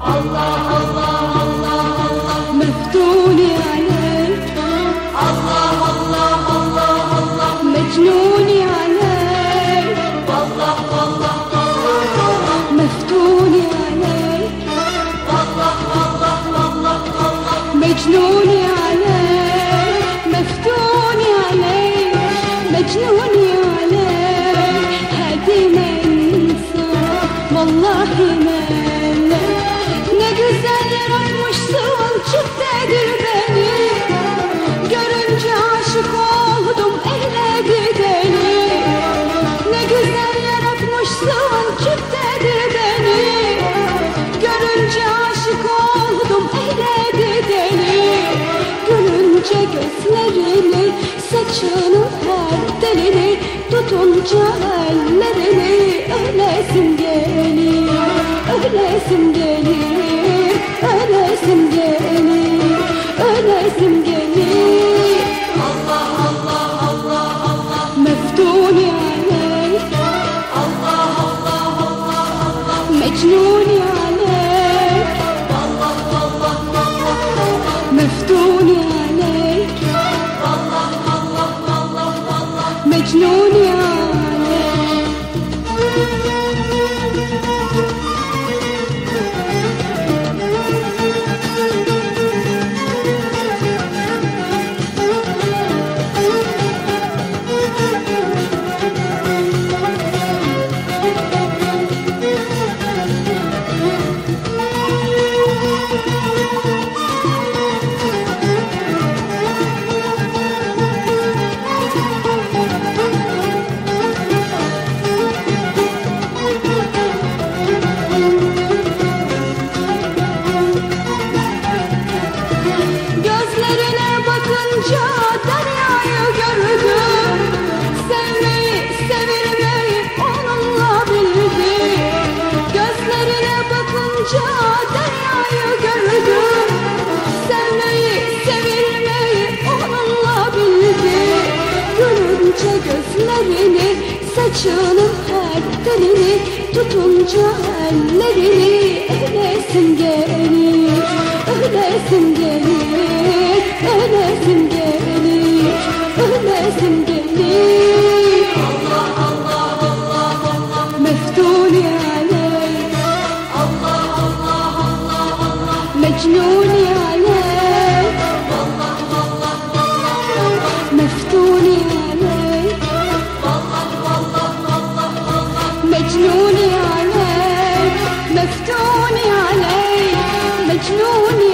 الله الله الله الله عليك. الله الله الله الله عليك عليك. عليك عليك. عليك ما انسى والله ما gözlerini saçını her telini Tutunca ellerini. Ölesim gelir Ölesim gelir, ölesim gelir, ölesim gelir Allah Allah Allah Allah. Meftuni aleyk Allah Allah Allah Allah. Mecnuni saçının her telini Tutunca ellerini ölesim gelir Ölesim gelir, ölesim gelir, Mecnun'im